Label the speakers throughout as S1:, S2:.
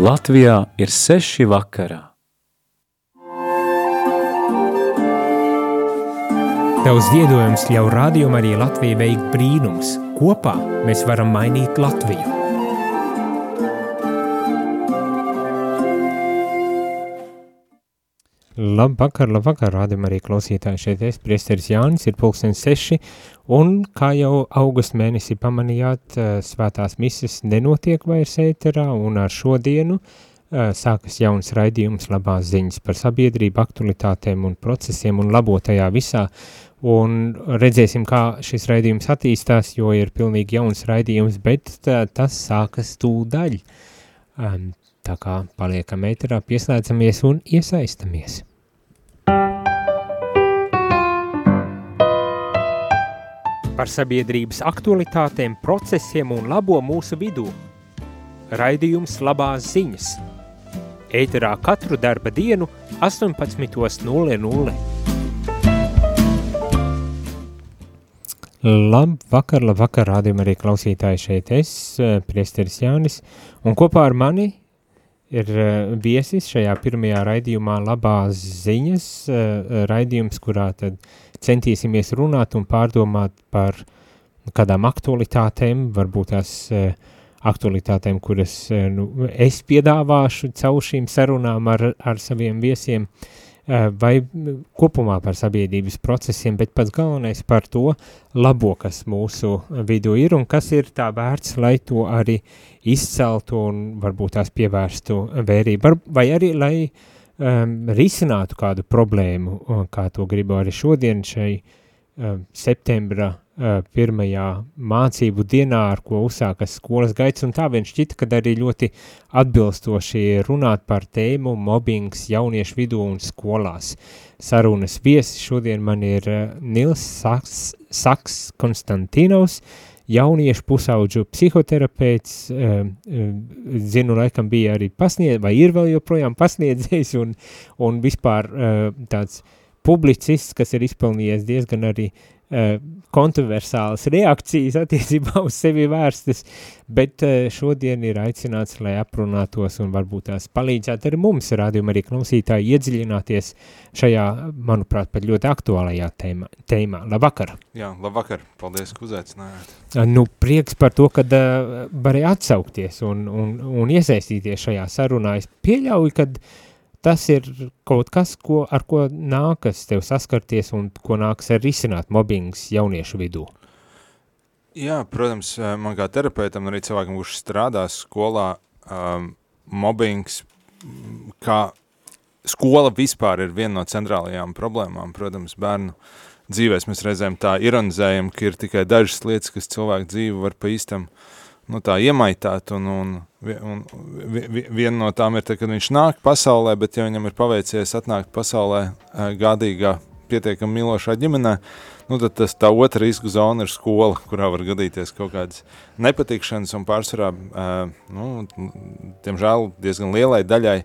S1: Latvijā ir seši vakarā.
S2: Tavs ziedojums ļauj rādījumam arī Latvijai veikt brīnums. Kopā mēs varam mainīt Latviju. Labvakar, labvakar, rādījumam arī klausītāji šeit es, priesteris Jānis, ir pulkstens seši, un kā jau august mēnesī pamanījāt, eh, svētās mises nenotiek vairs ēterā, un ar šodienu uh, sākas jauns raidījums labās ziņas par sabiedrību, aktualitātēm un procesiem un labotajā visā, un redzēsim, kā šis raidījums attīstās, jo ir pilnīgi jauns raidījums, bet tas sākas tūdaļ. Tā kā paliekam ēterā, pieslēdzamies un iesaistamies. Par sabiedrības aktualitātēm, procesiem un labo mūsu vidū. Raidījums labās ziņas. Ēterā katru darba dienu 18.00. Labvakar, labvakar, rādījumā arī klausītāji šeit es, priesteris Jānis, un kopā ar mani ir uh, viesis šajā pirmajā raidījumā labās ziņas, uh, raidījums, kurā tad centīsimies runāt un pārdomāt par kādām aktualitātēm, varbūt tās aktualitātēm, kuras nu, es piedāvāšu caur šīm sarunām ar, ar saviem viesiem, uh, vai kopumā par sabiedrības procesiem, bet pats galvenais par to labo, kas mūsu vidū ir un kas ir tā vērts, lai to arī izceltu un varbūt tās pievērstu vērību, vai arī, lai um, risinātu kādu problēmu, kā to gribu arī šodien šai um, septembra pirmajā mācību dienā, ar ko uzsākas skolas gaids, un tā vien šķita, kad arī ļoti atbilstoši runāt par tēmu mobbings jauniešu vidū un skolās. Sarunas viesi šodien man ir Nils Saks, Saks Konstantinovs, jauniešu pusauģu psihoterapeits, zinu, laikam bija arī pasniedz, vai ir vēl joprojām pasniedzējis un, un vispār tāds publicists, kas ir izpelnījies diezgan arī uh, kontroversālas reakcijas attiecībā uz sevi vērstas, bet uh, šodien ir aicināts, lai aprunātos un varbūt tās palīdzētu arī mums, rādījuma arī klausītāji, iedziļināties šajā, manuprāt, pat ļoti aktuālajā tēmā. tēmā. Labvakar!
S3: Jā, labvakar! Paldies, ka uzaicinājāt!
S2: Uh, nu, prieks par to, ka uh, varēja atsaukties un, un, un iesaistīties šajā sarunā. Es pieļauju, kad uh, tas ir kaut kas, ko, ar ko nākas tev saskarties un ko nākas ar risināt mobbings jauniešu vidū?
S3: Jā, protams, man kā terapeitam arī cilvēkam, kurš strādā skolā, um, mobbings, kā skola vispār ir viena no centrālajām problēmām, protams, bērnu dzīvēs mēs reizēm tā ironizējam, ka ir tikai dažas lietas, kas cilvēku dzīvi var pa īstam nu, tā iemaitāt, un, un, un viena no tām ir, tā, kad viņš nāk pasaulē, bet ja viņam ir paveicies atnākt pasaulē gādīgā, pietiekami milošā ģimenē, nu, tad tas tā otra risku zona ir skola, kurā var gadīties kaut kādas nepatikšanas un pārsvarā, nu, tiemžēl diezgan lielai daļai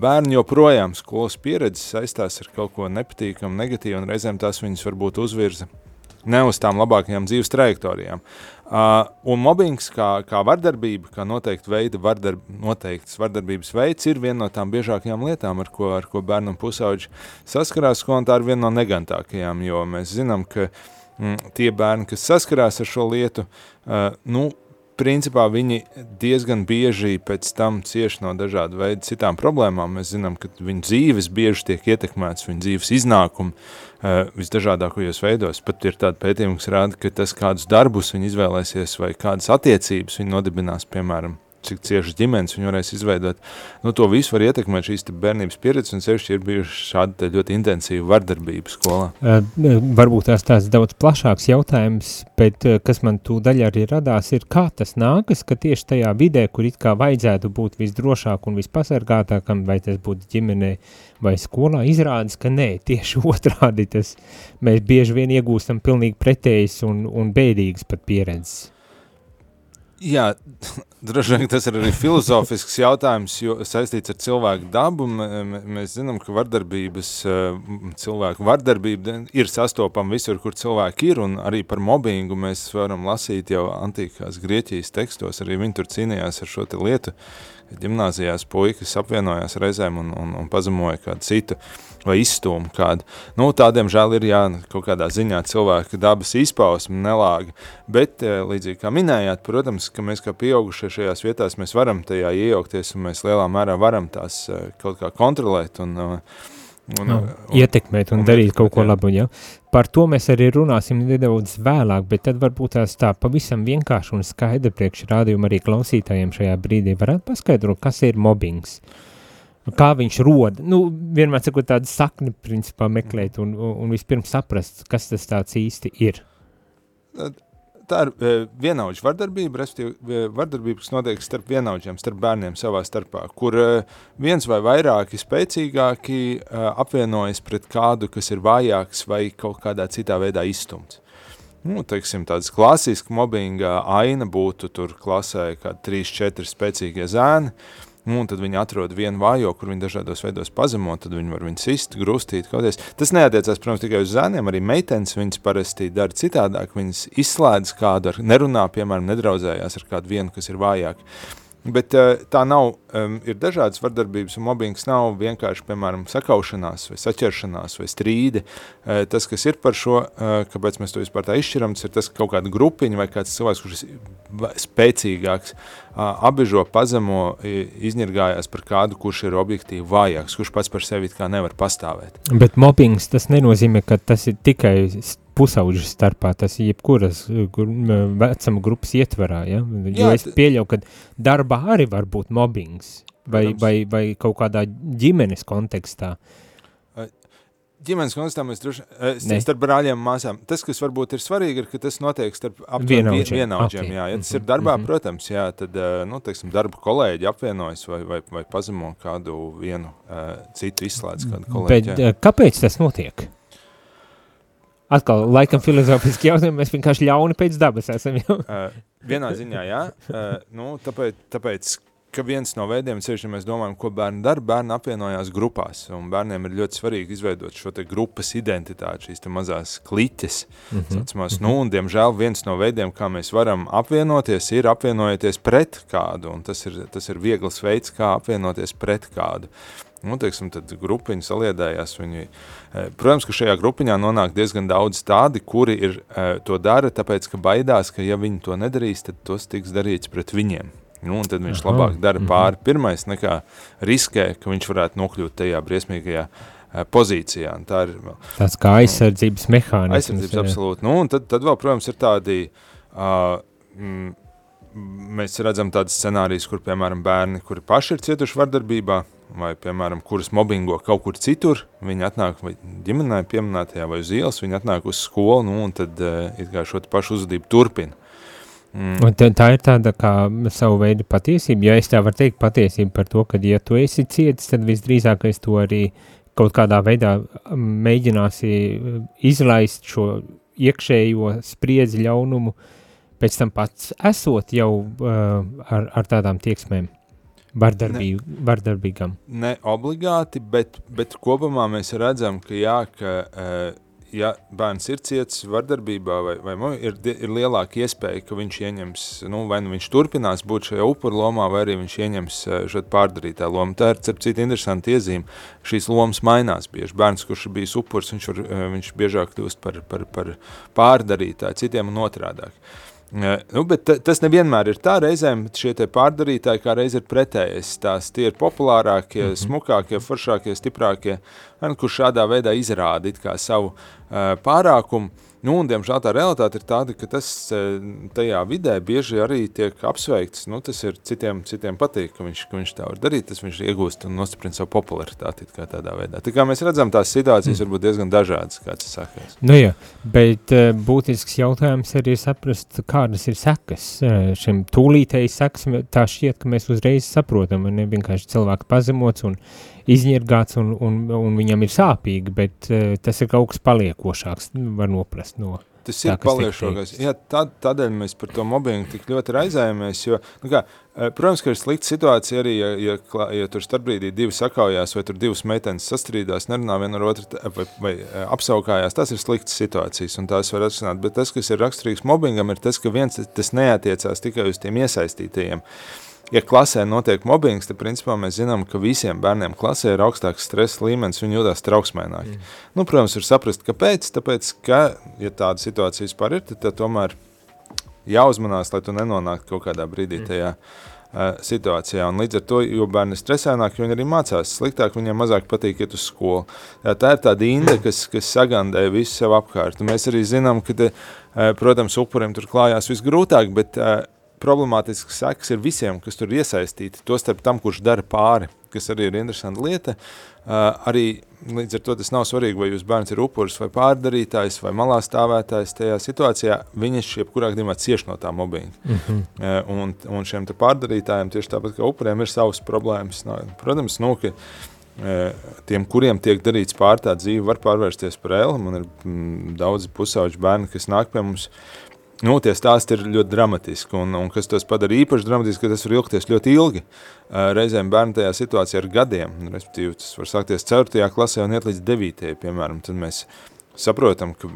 S3: bērni joprojām skolas pieredzi saistās ar kaut ko nepatīkamu, negatīvu, un reizēm tās viņas varbūt uzvirza ne uz tām labākajām dzīves trajektorijām. Uh, un mobbings kā, kā vardarbība, kā noteikti veida vardarb, noteikts vardarbības veids, ir viena no tām biežākajām lietām, ar ko, ar ko bērnam pusauģi saskarās, tā ir viena no negantākajām, jo mēs zinām, ka mm, tie bērni, kas saskarās ar šo lietu, uh, nu, principā viņi diezgan bieži pēc tam cieši no dažādu veidu citām problēmām. Mēs zinām, ka viņu dzīves bieži tiek ietekmēts, viņu dzīves iznākumi uh, visdažādākajos veidos. Pat ir tāda pētījuma, kas rāda, ka tas, kādus darbus viņi izvēlēsies vai kādas attiecības viņi nodibinās, piemēram, cik ciešas ģimenes viņi varēs izveidot. Nu, to visu var ietekmēt šīs bērnības pieredzes, un sevišķi ir bijuši šādi ļoti intensīvi vardarbības skolā.
S2: Uh, varbūt tās tāds daudz plašāks jautājums, bet kas man tūdaļ arī radās, ir kā tas nākas, ka tieši tajā vidē, kur it kā vajadzētu būt visdrošāk un vispasargātākam, vai tas būtu ģimenē vai skolā, izrādas, ka nē, tieši otrādi tas mēs bieži vien iegūstam pilnīgi pretējas un, un bēdīgas pat pieredzes.
S3: Jā, droši vien tas ir arī filozofisks jautājums, jo saistīts ar cilvēku dabu. Mēs zinām, ka vardarbības, cilvēku vardarbība ir sastopama visur, kur cilvēki ir, un arī par mobbingu mēs varam lasīt jau antīkās Grieķijas tekstos, arī viņi tur cīnījās ar šo lietu, ģimnāzijās puikas apvienojās reizēm un, un, un pazemoja kādu citu vai izstūmu kādu. Nu, tādiem žēl ir, jā, kaut kādā ziņā cilvēka dabas izpausme nelāga, bet eh, līdzīgi kā minējāt, protams, ka mēs kā pieaugušie šajās vietās, varam tajā iejaukties un mēs lielā mērā varam tās eh, kaut kā kontrolēt un, uh,
S2: un, no, un, ietekmēt un, un darīt ietekmēt, kaut ko jā. labu, ja? Par to mēs arī runāsim nedaudz vēlāk, bet tad varbūt tās tā pavisam vienkārši un skaidri priekš rādījumu arī klausītājiem šajā brīdī varētu paskaidrot, kas ir mobbings. Kā viņš roda, nu, vienmēr sakot tādu sakni, principā meklēt un, un, vispirms saprast, kas tas tāds īsti ir
S3: tā ir e, vienaudža vardarbība, respektīvi e, vardarbība, kas notiek starp vienaudžiem, starp bērniem savā starpā, kur e, viens vai vairāki spēcīgāki apvienojas pret kādu, kas ir vājāks vai kaut kādā citā veidā izstumts. Nu, teiksim, tāds klasisks mobbinga aina būtu tur klasē kā 3-4 spēcīgie zēni, uh, un tad viņi atrod vienu vājo, kur viņi dažādos veidos pazemo, tad viņi var viņu sist, grūstīt, kauties. Tas neatiecās, protams, tikai uz zēniem, arī meitenes viņas parasti dara citādāk, viņas izslēdz kādu, nerunā, piemēram, nedraudzējās ar kādu vienu, kas ir vājāk. Bet uh, tā nav, ir dažādas vardarbības un mobbings nav vienkārši, piemēram, sakaušanās vai saķeršanās vai strīdi. Uh, tas, kas ir par šo, uh, kāpēc mēs to vispār tā izšķiram, tas ir tas, ka kaut kāda grupiņa vai kāds cilvēks, kurš ir spēcīgāks, abežo, pazemo, izņirgājās par kādu, kurš ir objektīvi vājāks, kurš pats par sevi kā nevar pastāvēt.
S2: Bet mobbings tas nenozīmē, ka tas ir tikai pusauģu starpā, tas ir jebkuras vecuma grupas ietvarā, ja? jo Jā, es pieļauju, ka darbā arī var būt mobbings vai, vai, vai kaut kādā ģimenes kontekstā.
S3: Ģimenes kontekstā mēs droši vien starp brāļiem un māsām. Tas, kas varbūt ir svarīgi, ir, ka tas notiek starp vienaudžiem. vienaudžiem okay. jā. Ja tas ir darbā, mm -hmm. protams, jā, tad, nu, teiksim, darba kolēģi apvienojas vai, vai, vai pazemo kādu vienu citu izslēdz kādu kolēģi.
S2: Bet jā. kāpēc tas notiek? Atkal, laikam, filozofiski jautājumi, mēs vienkārši ļauni pēc dabas esam uh,
S3: vienā ziņā, jā. Uh, nu, tāpēc, tāpēc, ka viens no veidiem, sevišķi, ja mēs domājam, ko bērni dara, bērni apvienojās grupās, un bērniem ir ļoti svarīgi izveidot šo te grupas identitāti, šīs mazās kliķes, mm -hmm. sacamās, nu, un, diemžēl, viens no veidiem, kā mēs varam apvienoties, ir apvienojoties pret kādu, un tas ir, tas ir viegls veids, kā apvienoties pret kādu. Nu, teiksim, tad grupiņi saliedējās. Viņi, eh, protams, ka šajā grupiņā nonāk diezgan daudz tādi, kuri ir, eh, to dara, tāpēc, ka baidās, ka ja viņi to nedarīs, tad tas tiks darīts pret viņiem. Nu, tad viņš Aha. labāk dara mhm. pāri pirmais, nekā riskē, ka viņš varētu nokļūt tajā briesmīgajā eh, pozīcijā. Un tā ir
S2: tāds kā aizsardzības mehānisms.
S3: Aizsardzības, absolūti. Nu, tad, tad vēl, protams, ir tādi, uh, mm, mēs redzam tādas scenārijas, kur, piemēram, bērni, kuri paši ir cietuši vardarbībā, vai, piemēram, kuras mobbingo kaut kur citur, viņi atnāk vai ģimenē pieminētajā vai uz ielas, viņi atnāk uz skolu, nu, un tad uh, it kā šo pašu uzvedību turpina.
S2: Mm. Un tā ir tāda kā savu veidu patiesība, ja es tā varu teikt patiesība par to, ka ja tu esi cietis, tad visdrīzākais to arī kaut kādā veidā mēģināsi izlaist šo iekšējo spriedzi ļaunumu, pēc tam pats esot jau uh, ar, ar tādām tieksmēm. Vardarbīg, ne, vardarbīgam.
S3: Ne obligāti, bet, bet kopumā mēs redzam, ka jā, ka uh, ja bērns ir ciets vardarbībā vai, vai ir, ir lielāka iespēja, ka viņš ieņems, nu, vai nu viņš turpinās būt šajā upuru lomā, vai arī viņš ieņems šo pārdarītā lomu. Tā ir, cep cita interesanti iezīme. Šīs lomas mainās bieži. Bērns, kurš ir bijis upurs, viņš, var, viņš biežāk kļūst par, par, par pārdarītāju citiem un otrādāk. Uh, Nu, bet tas nevienmēr ir tā. Reizēm šie pārdarītāji kā reiz ir pretējais. Tās tie ir populārākie, mm -hmm. smukākie, foršākie, stiprākie, kurš šādā veidā izrāda savu uh, pārākumu. Nu, un, diemžēl tā realitāte ir tāda, ka tas e, tajā vidē bieži arī tiek apsveikts. Nu, tas ir citiem, citiem patīk, ka viņš, ka viņš tā var darīt, tas viņš iegūst un nostiprina savu popularitāti tādā veidā. Tā kā mēs redzam, tās situācijas mm. var būt diezgan dažādas, kāds ir sakās.
S2: Nu jā, bet uh, būtisks jautājums arī saprast, kādas ir sekas uh, šim tūlītēji sekas, tā šķiet, ka mēs uzreiz saprotam, ne vienkārši cilvēku pazemots un izņirgāts un, un, un viņam ir sāpīgi, bet uh, tas ir kaut kas paliekošāks, var noprast no.
S3: Tas ir paliešākais. Jā, tā, tādēļ mēs par to mobbingu tik ļoti raizējamies, jo, nu kā, eh, protams, ka ir slikta situācija arī, ja, ja, ja tur starpbrīdī divi sakaujās vai tur divas meitenes sastrīdās, nerunā viena ar otru vai, vai eh, apsaukājās, tas ir sliktas situācijas un tās var atrisināt, bet tas, kas ir raksturīgs mobbingam, ir tas, ka viens tas neatiecās tikai uz tiem iesaistītajiem. Ja klasē notiek mobbings, tad principā mēs zinām, ka visiem bērniem klasē ir augstāks stresa līmenis, viņi jūtas trauksmēnāk. Mm. Nu, protams, ir saprast, kāpēc, tāpēc, ka, ja tāda situācija vispār ir, tad, tad tomēr jāuzmanās, lai tu nenonāktu kaut kādā brīdī mm. tajā uh, situācijā. Un līdz ar to, jo bērni ir stresēnāki, viņi arī mācās sliktāk, viņiem mazāk patīk iet uz skolu. Jā, tā ir tāda inde, kas, kas sagandē visu sev apkārt. Un mēs arī zinām, ka, te, uh, protams, upurim tur klājās visgrūtāk, bet uh, problemātisks sekas ir visiem, kas tur iesaistīti, to starp tam, kurš dara pāri, kas arī ir interesanta lieta. Uh, arī līdz ar to tas nav svarīgi, vai jūs bērns ir upuris vai pārdarītājs vai malā stāvētājs tajā situācijā, viņš jebkurā gadījumā cieš no tā mobbinga. Mm -hmm. uh, un, un šiem pārdarītājiem tieši tāpat kā upuriem ir savas problēmas. No, protams, nu, ka, tiem, kuriem tiek darīts pār tā dzīve, var pārvērsties par ēlu. Man ir mm, daudzi pusauģi bērni, kas nāk pie mums Nu, tie stāsti ir ļoti dramatiski, un, un kas tos padara īpaši dramatiski, ka tas var ilgties ļoti ilgi. Reizēm bērni tajā situācijā ar gadiem, respektīvi tas var sākties 4. klasē un iet līdz 9. piemēram, tad mēs saprotam, ka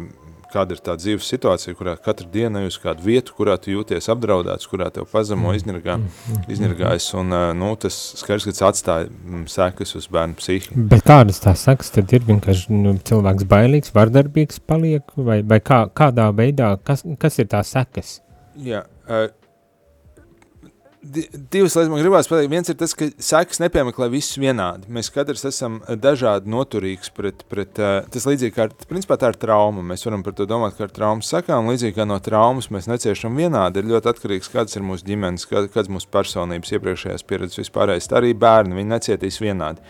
S3: kāda ir tā dzīves situācija, kurā katru dienu uz kādu vietu, kurā tu jūties apdraudēts, kurā tev pazemo mm. izņirgā, mm. izņirgājas, un nu, tas skaidrs, ka tas atstāja mm, sekas uz bērnu psihi.
S2: Bet kādas tās sekas tad ir vienkārši nu, cilvēks bailīgs, vardarbīgs paliek, vai, vai kā, kādā veidā, kas, kas ir tās sekas?
S3: Jā, uh, divas lietas man gribās pateikt. Viens ir tas, ka sekas nepiemeklē visus vienādi. Mēs katrs esam eh, dažādi noturīgs pret, pret uh, tas līdzīgi kā, principā tā ir trauma. Mēs varam par to domāt, ka ar traumas sakām, līdzīgi kā no traumas mēs neciešam vienādi, ir ļoti atkarīgs, kāds ir mūsu ģimenes, kāds mūsu personības iepriekšējās pieredzes vispārējais. Tā arī bērni, viņi necietīs vienādi.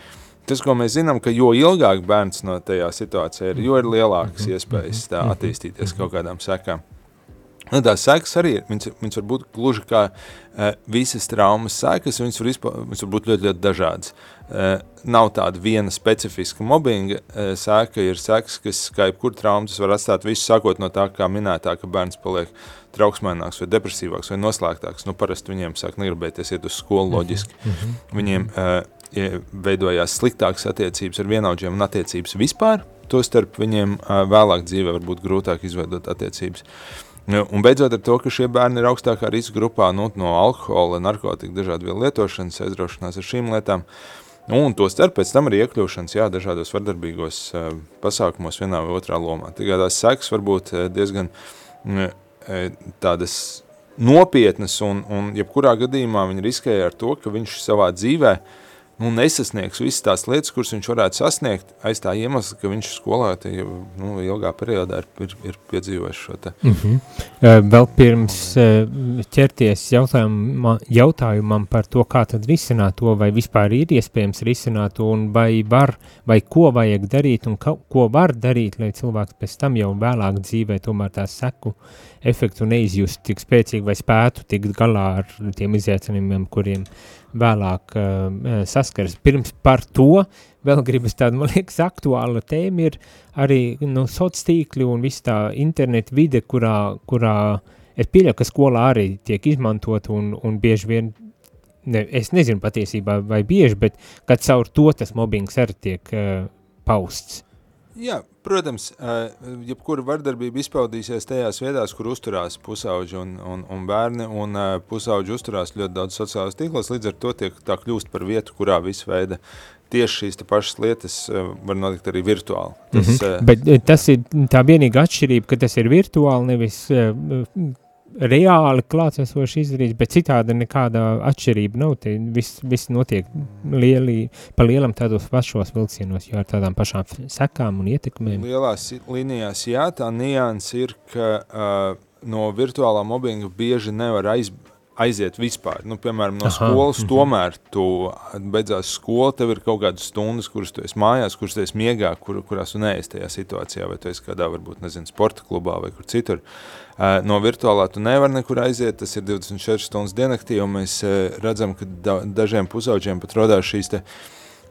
S3: Tas, ko mēs zinām, ka jo ilgāk bērns no tajā situācijā ir, jo ir lielākas iespējas tā attīstīties kaut kādām sekām. Nu, tās sekas arī ir. Viņas, viņas var būt gluži kā uh, visas traumas sekas, viņas var, izpa, viņas var būt ļoti, ļoti dažādas. Uh, nav tāda viena specifiska mobbinga uh, sēka, ir sekas, kas, kā jebkur traumas, var atstāt visu, sākot no tā, kā minētā, ka bērns paliek trauksmaināks vai depresīvāks vai noslēgtāks. Nu, parasti viņiem sāk negribēties iet uz skolu mhm, loģiski. Mm -hmm. Viņiem uh, veidojās sliktākas attiecības ar vienaudžiem un attiecības vispār, to starp viņiem uh, vēlāk dzīvē var būt grūtāk izveidot attiecības. Uh, Un beidzot ar to, ka šie bērni ir augstākā riska grupā nu, no alkohola, narkotika, dažādu vielu lietošanas, aizraušanās ar šīm lietām. Nu, un to starp pēc tam arī iekļūšanas jā, dažādos vardarbīgos uh, pasākumos vienā vai otrā lomā. Tikai tās sekas var būt uh, diezgan uh, tādas nopietnas un, un jebkurā gadījumā viņi riskēja ar to, ka viņš savā dzīvē uh, nu, nesasniegs visas tās lietas, kuras viņš varētu sasniegt, aiz tā iemesla, ka viņš skolā te, nu, ilgā periodā ir, ir, ir piedzīvojis šo te.
S2: Mm -hmm. uh, vēl pirms uh, ķerties jautājumam, jautājumam par to, kā tad risināt to, vai vispār ir iespējams risināt to, un vai var, vai ko vajag darīt, un ka, ko var darīt, lai cilvēks pēc tam jau vēlāk dzīvē tomēr tās seku efektu neizjust tik spēcīgi, vai spētu tikt galā ar tiem izaicinājumiem, kuriem vēlāk uh, saskars. Pirms par to vēl gribas tāda, man liekas, aktuāla tēma ir arī nu, sociāli tīkli un viss tā internet vide, kurā, kurā es pieļauju, ka skolā arī tiek izmantot un, un bieži vien, ne, es nezinu patiesībā vai bieži, bet kad caur to tas mobbings arī tiek uh, pausts.
S3: Jā, protams, jebkura vardarbība izpaudīsies tajās vietās, kur uzturās pusauģi un, un, un bērni, un pusauģi uzturās ļoti daudz sociālās tīklos, līdz ar to tiek tā kļūst par vietu, kurā visu veida tieši šīs pašas lietas var notikt arī virtuāli. Tas, mm
S2: -hmm. Bet tas ir tā vienīga atšķirība, ka tas ir virtuāli, nevis reāli klātsesoši izdarīts, bet citādi nekāda atšķirība nav. Viss, viss notiek lieli, pa lielam tādos pašos vilcienos, jo ar tādām pašām sekām un ietekmēm.
S3: Lielās līnijās, jā, tā nians ir, ka uh, no virtuālā mobbinga bieži nevar aizbēgt aiziet vispār. Nu, piemēram, no Aha, skolas, -hmm. tomēr tu beidzās skola, tev ir kaut kādas stundas, kuras tu esi mājās, kuras tu esi miegā, kur, kurās tu neesi tajā situācijā, vai tu esi kādā, varbūt, nezinu, sporta klubā vai kur citur. Uh, no virtuālā tu nevar nekur aiziet, tas ir 24 stundas dienaktī, un mēs uh, redzam, ka da dažiem pusauģiem pat rodās šīs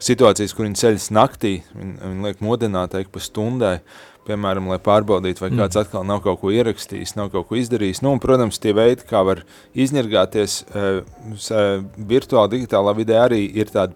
S3: situācijas, kur viņi ceļas naktī, viņi, viņi liek modinātā ik pa stundai, piemēram, lai pārbaudītu, vai
S2: Mm.
S3: kāds atkal nav kaut ko ierakstījis, nav kaut ko izdarījis. Nu, un, protams, tie veidi, kā var izņirgāties eh, eh, virtuāli, digitālā vidē arī ir tādi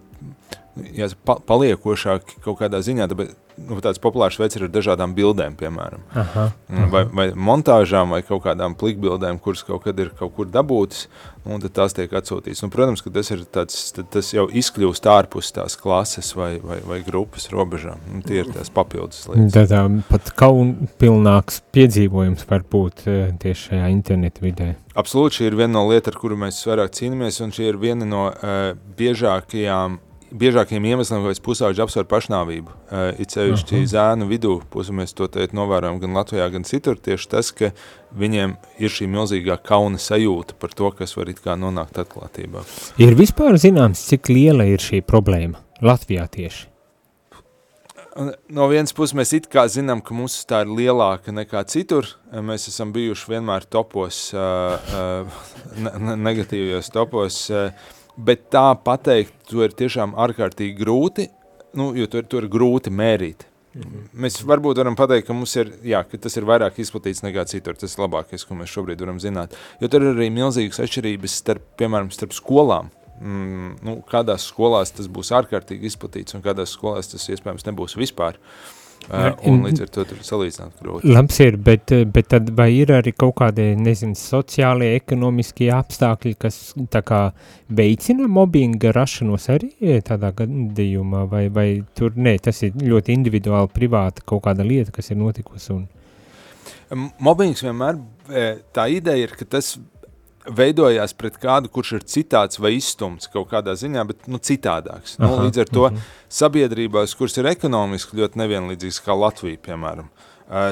S3: jāsaka, pa, paliekošāki kaut kādā ziņā, tāpēc nu, tāds populārs veids ir ar dažādām bildēm, piemēram.
S2: Aha,
S3: Mm, Vai, vai montāžām, vai kaut kādām plikbildēm, kuras kaut kad ir kaut kur dabūtas, un tad tās tiek atsūtītas. Un, protams, ka tas, ir tāds, tas jau izkļūst ārpus tās klases vai, vai, vai grupas robežām. Un tie ir tās papildus lietas.
S2: Tad tā, pat kaunpilnāks piedzīvojums var būt eh, tieši šajā internetu vidē.
S3: Absolūti, šī ir viena no lietām, ar kuru mēs vairāk cīnāmies, un šī ir viena no uh, biežākajām. Biežākajiem iemesliem, kāpēc pusauģi apsver pašnāvību, uh, ir sevišķi
S2: Aha.
S3: zēnu vidū, pusi mēs to teikt novērojam gan Latvijā, gan citur, tieši tas, ka viņiem ir šī milzīgā kauna sajūta par to, kas var it kā nonākt atklātībā.
S2: Ir vispār zināms, cik liela ir šī problēma Latvijā tieši?
S3: No vienas puses mēs it kā zinām, ka mums tā ir lielāka nekā citur. Mēs esam bijuši vienmēr topos, uh, uh, ne negatīvajos topos, uh, bet tā pateikt, to ir tiešām ārkārtīgi grūti, nu, jo to ir, to ir grūti mērīt. Mēs varbūt varam pateikt, ka, mums ir, jā, ka tas ir vairāk izplatīts nekā citur. Tas ir labākais, ko mēs šobrīd varam zināt. Jo tur ir arī milzīgas atšķirības starp, piemēram, starp skolām. Mm, nu, kādās skolās tas būs ārkārtīgi izplatīts, un kādās skolās tas iespējams nebūs vispār. Uh, un līdz ar to tur salīdzināt grūti.
S2: Labs ir, bet, eh, bet tad vai ir arī kaut kādi, nezinu, sociālie, ekonomiskie apstākļi, kas tā kā veicina mobbinga rašanos arī eh, tādā gadījumā, vai, vai tur, nē, tas ir ļoti individuāli, privāta kaut kāda lieta, kas ir notikusi un...
S3: Mobbings vienmēr, e, tā ideja ir, ka tas veidojās pret kādu, kurš ir citāds vai izstumts kaut kādā ziņā, bet nu, citādāks. Nu,
S2: Aha,
S3: līdz ar to
S2: mhm.
S3: sabiedrībās, kuras ir ekonomiski ļoti nevienlīdzīgas, kā Latvija, piemēram, uh,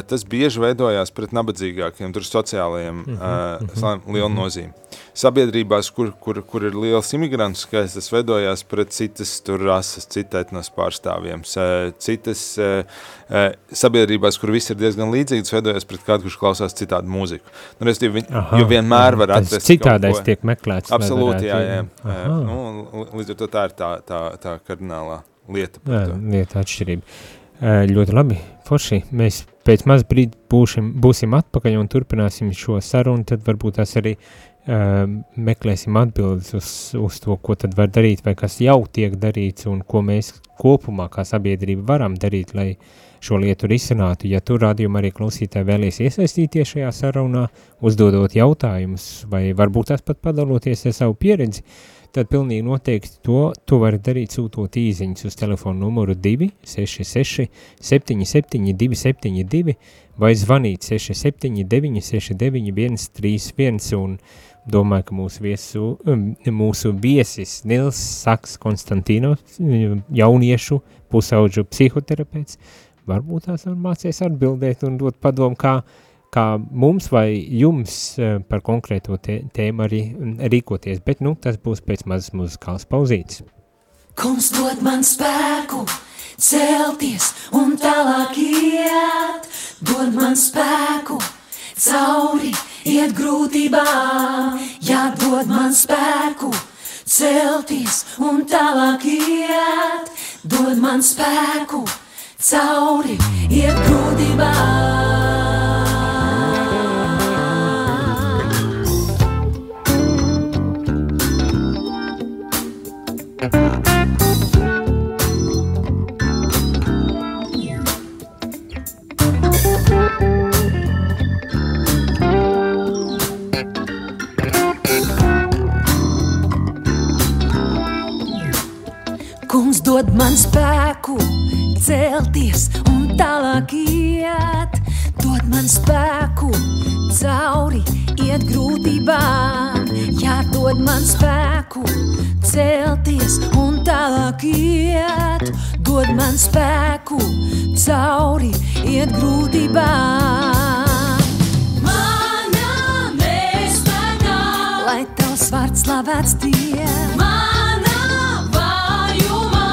S3: tas bieži veidojās pret nabadzīgākiem, tur sociālajiem
S2: Mhm,
S3: uh,
S2: mhm,
S3: uh, liela nozīme. Sabiedrībās, kur, kur, kur ir liels imigrantu skaits, tas veidojās pret citas tur rases, citu etnos pārstāvjiem. S- Citas uh, uh, sabiedrībās, kur viss ir diezgan līdzīgs, veidojās pret kādu, kurš klausās citādu mūziku. Nu, viņ,
S2: Aha,
S3: jo vienmēr var
S2: tas
S3: atrast
S2: Citādais tiek meklēts.
S3: Absolūti, jā, jā. jā. Nu, līdz ar to tā ir tā, tā, tā kardinālā lieta.
S2: Jā, lieta atšķirība. Ē, Ļoti labi, Forši. Mēs pēc maz brīdi būšim, būsim atpakaļ un turpināsim šo sarunu, tad varbūt tās arī uh, meklēsim atbildes uz, uz to, ko tad var darīt, vai kas jau tiek darīts un ko mēs kopumā kā sabiedrība varam darīt, lai šo lietu risinātu. Ja tur rādījumā arī klausītāji vēlies iesaistīties šajā sarunā, uzdodot jautājumus, vai varbūt tās pat padaloties ar savu pieredzi, tad pilnīgi noteikti to tu vari darīt sūtot īziņas uz telefonu numuru 266 77 272 vai zvanīt 679 69 131 un domāju, ka mūsu, viesu, um, mūsu viesis Nils Saks Konstantīnos, jauniešu pusauģu psihoterapeits, varbūt tās var mācies atbildēt un dot padomu, kā, kā mums vai jums eh, par konkrēto tē, tēmu arī mm, rīkoties, bet nu, tas būs pēc mazas muzikālas pauzītes.
S4: Kungs dod man spēku, celties un tālāk iet, dod man spēku, cauri iet grūtībām, jā, dod man spēku, celties un tālāk iet, dod man spēku, cauri iet grūtībām. Kungs dod man spēku, celties un tālāk iet, dod man spēku, cauri iet grūtībām, jā, dod man spēku, celties un tālāk iet, dod man spēku, cauri iet grūtībām. Manā nespējā, lai tavs vārds slavēts tie. Manā vājumā,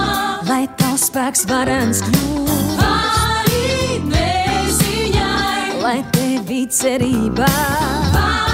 S4: lai tavs spēks varens kļūt. Arī neziņai, lai tevi cerībā. Arī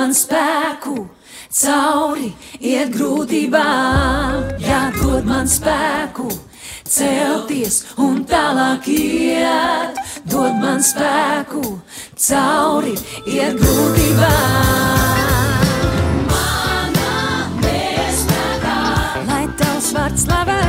S4: man spēku. Cauri iet grūtībām, jādod man spēku, celties un tālāk iet, dod man spēku, cauri iet grūtībām. Manā nespēkā, lai tavs vārds slavēts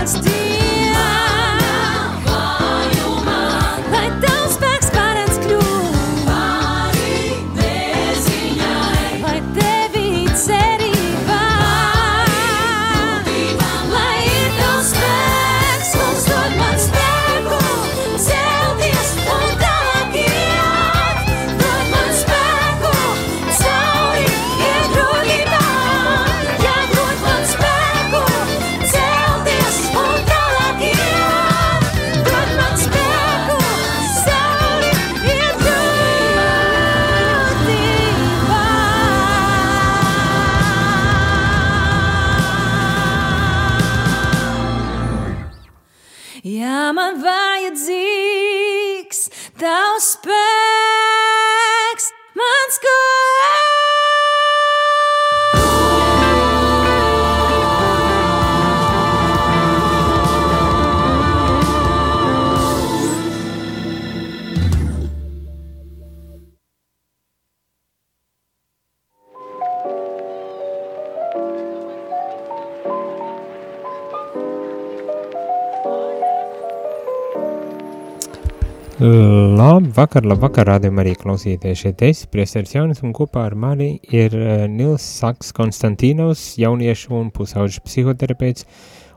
S2: Labvakar, labvakar, rādījumā arī klausīties. Šeit es, priesteris Jaunis, un kopā ar mani ir uh, Nils Saks Konstantīnovs, jauniešu un pusauģu psihoterapeits,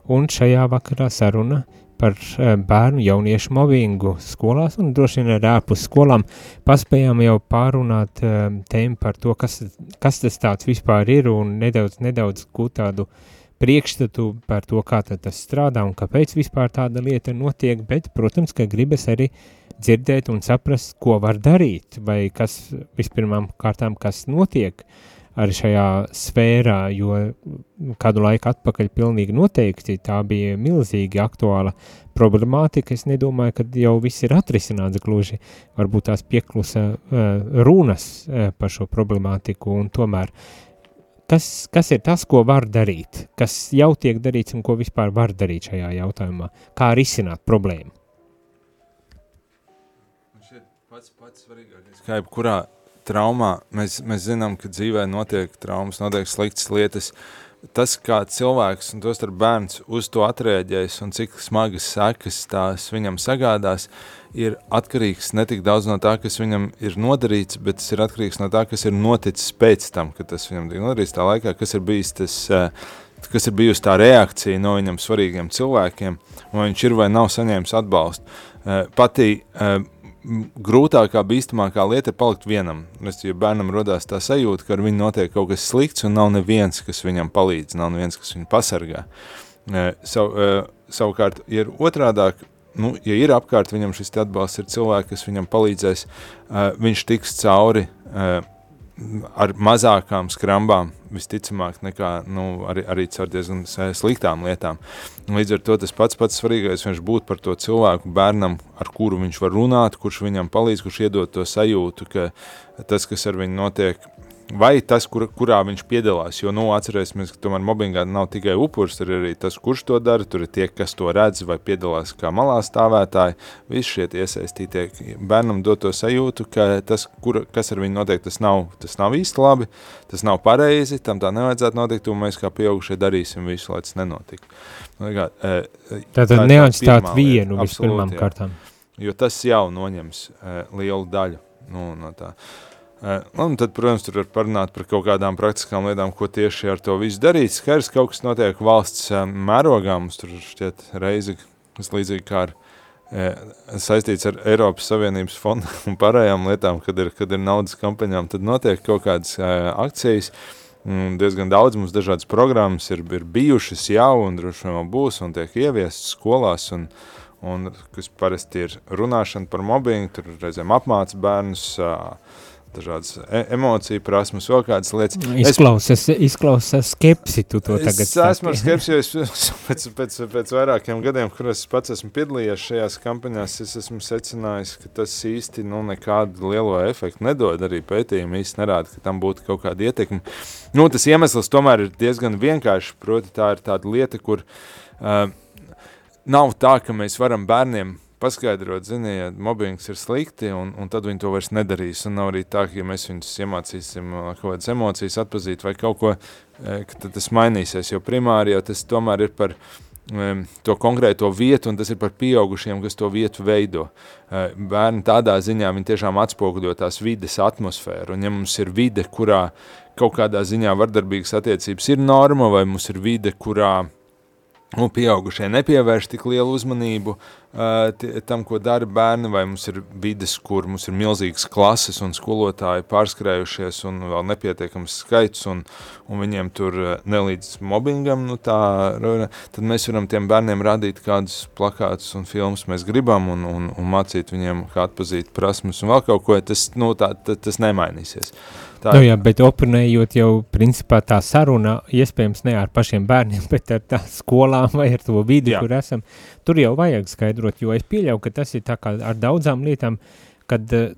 S2: un šajā vakarā saruna par uh, bērnu jauniešu mobbingu skolās un droši vien arī ārpus skolām. Paspējām jau pārunāt uh, tēmu par to, kas, kas tas tāds vispār ir, un nedaudz, nedaudz gūt tādu priekšstatu par to, kā tas strādā un kāpēc vispār tāda lieta notiek, bet, protams, ka gribas arī dzirdēt un saprast, ko var darīt, vai kas vispirmām kārtām, kas notiek arī šajā sfērā, jo kādu laiku atpakaļ pilnīgi noteikti tā bija milzīgi aktuāla problemātika. Es nedomāju, ka jau viss ir atrisināts gluži, varbūt tās pieklusa uh, runas uh, par šo problemātiku un tomēr kas, kas ir tas, ko var darīt, kas jau tiek darīts un ko vispār var darīt šajā jautājumā, kā risināt problēmu.
S3: Pats, pats svarīgākais, kā jebkurā traumā, mēs, mēs zinām, ka dzīvē notiek traumas, notiek sliktas lietas. Tas, kā cilvēks, un tos ar bērns, uz to atreaģēs un cik smagas sekas tās viņam sagādās, ir atkarīgs ne tik daudz no tā, kas viņam ir nodarīts, bet tas ir atkarīgs no tā, kas ir noticis pēc tam, kad tas viņam tiek nodarīts tā laikā, kas ir bijis tas, kas ir bijusi tā reakcija no viņam svarīgiem cilvēkiem, vai viņš ir vai nav saņēmis atbalstu. Patī grūtākā, bīstamākā lieta ir palikt vienam. Es, ja bērnam rodās tā sajūta, ka ar viņu notiek kaut kas slikts un nav neviens, kas viņam palīdz, nav neviens, kas viņu pasargā. Sav, savukārt, ja ir otrādāk, nu, ja ir apkārt viņam šis atbalsts, ir cilvēki, kas viņam palīdzēs, viņš tiks cauri ar mazākām skrambām, visticamāk, nekā nu, arī, arī caur diezgan sliktām lietām. Līdz ar to tas pats pats svarīgais, viņš būtu par to cilvēku bērnam, ar kuru viņš var runāt, kurš viņam palīdz, kurš iedod to sajūtu, ka tas, kas ar viņu notiek, vai tas, kur, kurā viņš piedalās. Jo, nu, atcerēsimies, ka tomēr mobbingā nav tikai upuris, ir arī tas, kurš to dara, tur ir tie, kas to redz vai piedalās kā malā stāvētāji. Visi šie iesaistītie bērnam dod to sajūtu, ka tas, kur, kas ar viņu notiek, tas nav, tas nav īsti labi, tas nav pareizi, tam tā nevajadzētu notikt, un mēs kā pieaugušie darīsim visu, lai tas nenotiktu. Nu, kā,
S2: Tātad neatstāt vienu vispirmām kārtām.
S3: Jo tas jau noņems uh, lielu daļu nu, no tā. Uh, un tad, protams, tur var parunāt par kaut kādām praktiskām lietām, ko tieši ar to visu darīt. Skaidrs, kaut kas notiek valsts uh, mērogā, mums tur šķiet reizi, kas līdzīgi kā ar uh, saistīts ar Eiropas Savienības fondu un pārējām lietām, kad ir, kad ir naudas kampaņām, tad notiek kaut kādas akcijas, un diezgan daudz mums dažādas programmas ir, ir bijušas jau un droši vien būs un tiek ieviestas skolās un, un kas parasti ir runāšana par mobbingu, tur reizēm apmāca bērnus, uh, dažādas e emociju prasmes, vēl kādas lietas.
S2: Izklausas, izklausas skepsi, tu to tagad
S3: Es esmu ar skepsi, jo es pēc, pēc, pēc vairākiem gadiem, kuros es pats esmu piedalījies šajās kampaņās, es esmu secinājis, ka tas īsti nu, nekādu lielo efektu nedod. Arī pētījumi īsti nerāda, ka tam būtu kaut kāda ietekme. Nu, tas iemesls tomēr ir diezgan vienkārši. Proti, tā ir tāda lieta, kur uh, nav tā, ka mēs varam bērniem paskaidrot, ziniet, mobbings ir slikti, un, un tad viņi to vairs nedarīs. Un nav arī tā, ka ja mēs viņus iemācīsim kaut kādas emocijas atpazīt vai kaut ko, ka tad tas mainīsies, jo primāri jau tas tomēr ir par um, to konkrēto vietu, un tas ir par pieaugušiem, kas to vietu veido. Uh, bērni tādā ziņā, viņi tiešām atspoguļo tās vides atmosfēru, un ja mums ir vide, kurā kaut kādā ziņā vardarbīgas attiecības ir norma, vai mums ir vide, kurā nu, pieaugušie nepievērš tik lielu uzmanību uh, tam, ko dara bērni, vai mums ir vides, kur mums ir milzīgas klases un skolotāji pārskrējušies un vēl nepietiekams skaits, un, un viņiem tur nelīdz mobbingam, nu tā, tad mēs varam tiem bērniem radīt kādus plakātus un filmus mēs gribam un, un, un mācīt viņiem, kā atpazīt prasmes un vēl kaut ko, tas, nu, tā, tas nemainīsies.
S2: Tā nu jā, bet oponējot jau principā tā saruna, iespējams ne ar pašiem bērniem, bet ar tā skolām vai ar to vidi, jā. kur esam, tur jau vajag skaidrot, jo es pieļauju, ka tas ir tā kā ar daudzām lietām, kad uh,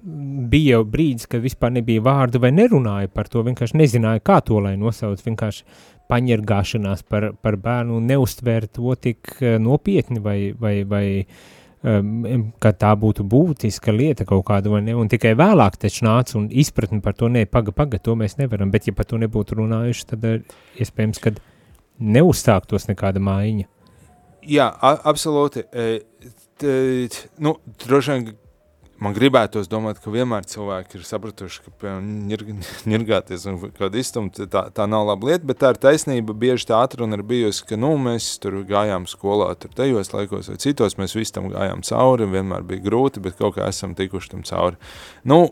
S2: bija jau brīdis, kad vispār nebija vārdu vai nerunāja par to, vienkārši nezināja, kā to lai nosauc, vienkārši paņergāšanās par, par bērnu un neuztvērt to tik uh, nopietni vai, vai, vai uh, ka tā būtu būtiska lieta kaut kāda vai ne, un tikai vēlāk taču nāca un izpratni par to, ne, paga, paga, to mēs nevaram, bet ja par to nebūtu runājuši, tad uh, iespējams, kad neuzstāktos nekāda mājiņa.
S3: Jā, absolūti. E, t, nu, droši vien man gribētos domāt, ka vienmēr cilvēki ir sapratuši, ka piemēram, ņirgāties un kādu iztumt, tā, tā nav laba lieta, bet tā ir taisnība, bieži tā atruna ir bijusi, ka, nu, mēs tur gājām skolā, tur tajos laikos vai citos, mēs visi tam gājām cauri, vienmēr bija grūti, bet kaut kā esam tikuši tam cauri. Nu,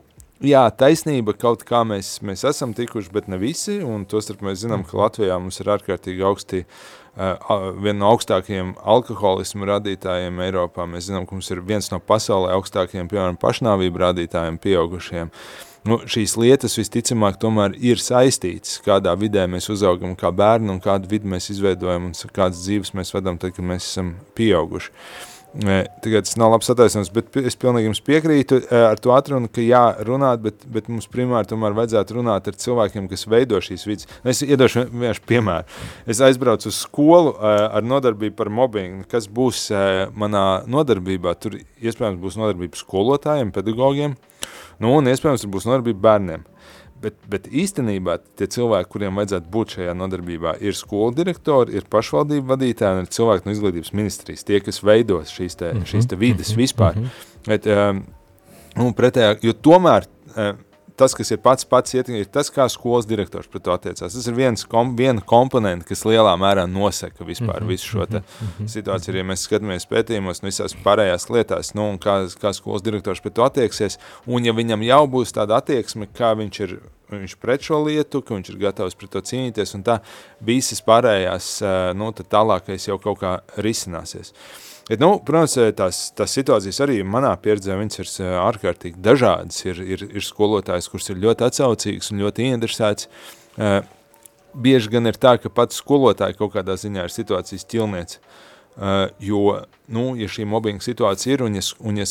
S3: jā, taisnība kaut kā mēs, mēs esam tikuši, bet ne visi, tostarp mēs zinām, ka Latvijā mums ir ārkārtīgi augsti uh, viena no augstākajiem alkoholismu radītājiem Eiropā. Mēs zinām, ka mums ir viens no pasaulē augstākajiem, piemēram, pašnāvību radītājiem pieaugušiem. Nu, šīs lietas visticamāk tomēr ir saistītas, kādā vidē mēs uzaugam kā bērni un kādu vidi mēs izveidojam un kādas dzīves mēs vadam tad, kad mēs esam pieauguši. Uh, Tagad tas nav labs attaisnojums, bet es pilnīgi jums piekrītu ar to atrunu, ka jā, runāt, bet, bet mums primāri tomēr vajadzētu runāt ar cilvēkiem, kas veido šīs vidas. Nu, es iedošu vienkārši piemēru. Es aizbraucu uz skolu ar nodarbību par mobbingu. Kas būs manā nodarbībā? Tur iespējams būs nodarbība skolotājiem, pedagogiem, nu, un iespējams būs nodarbība bērniem. Bet, bet īstenībā tie cilvēki, kuriem vajadzētu būt šajā nodarbībā, ir skolu direktori, ir pašvaldību vadītāji un ir cilvēki no izglītības ministrijas, tie, kas veido šīs, te, šīs te vides mhm, vispār. Mm -hmm. Bet, um, pretējā, jo tomēr um, tas, kas ir pats pats ietekmē, ir tas, kā skolas direktors pret to attiecās. Tas ir viens kom, viena komponenta, kas lielā mērā nosaka vispār mm -hmm. visu šo mm -hmm. situāciju. Ja mēs skatāmies pētījumos un visās pārējās lietās, nu, kā, kā skolas direktors pret to attieksies, un ja viņam jau būs tāda attieksme, kā viņš ir viņš pret šo lietu, ka viņš ir gatavs pret to cīnīties, un tā visas pārējās, nu, tad tālākais jau kaut kā risināsies. Uh, Bet, nu, protams, eh, tās, tās situācijas arī manā pieredzē ir eh, ārkārtīgi dažādas. Ir, ir, ir skolotājs, kurš ir ļoti atsaucīgs un ļoti ieinteresēts. Uh, bieži gan ir tā, ka pats skolotāji kaut kādā ziņā ir situācijas ķilniec. Uh, jo, nu, ja šī mobbinga situācija ir un ja, un ja